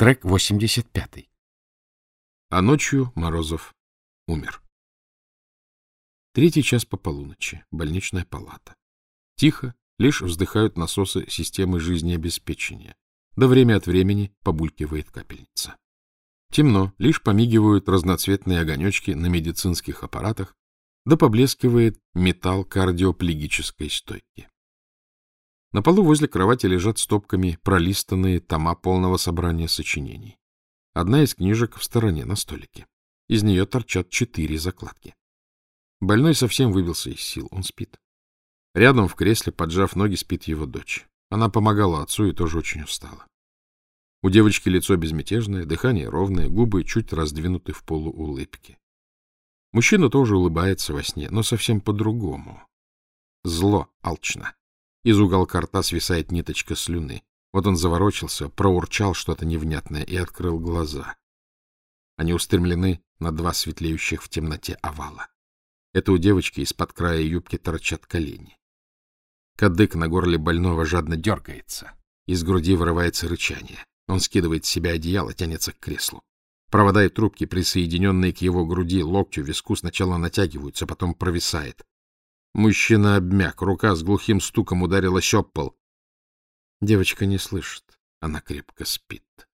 Трек 85. А ночью Морозов умер. Третий час по полуночи. Больничная палата. Тихо, лишь вздыхают насосы системы жизнеобеспечения. Да время от времени побулькивает капельница. Темно, лишь помигивают разноцветные огонечки на медицинских аппаратах, да поблескивает металл кардиоплегической стойки. На полу возле кровати лежат стопками пролистанные тома полного собрания сочинений. Одна из книжек в стороне на столике. Из нее торчат четыре закладки. Больной совсем выбился из сил, он спит. Рядом в кресле, поджав ноги, спит его дочь. Она помогала отцу и тоже очень устала. У девочки лицо безмятежное, дыхание ровное, губы чуть раздвинуты в полуулыбке. Мужчина тоже улыбается во сне, но совсем по-другому. Зло, алчно. Из уголка рта свисает ниточка слюны. Вот он заворочился, проурчал что-то невнятное и открыл глаза. Они устремлены на два светлеющих в темноте овала. Это у девочки из-под края юбки торчат колени. Кадык на горле больного жадно дергается. Из груди вырывается рычание. Он скидывает с себя одеяло, тянется к креслу. Провода и трубки, присоединенные к его груди, локтю, виску, сначала натягиваются, потом провисает. Мужчина обмяк, рука с глухим стуком ударила об пол. Девочка не слышит, она крепко спит.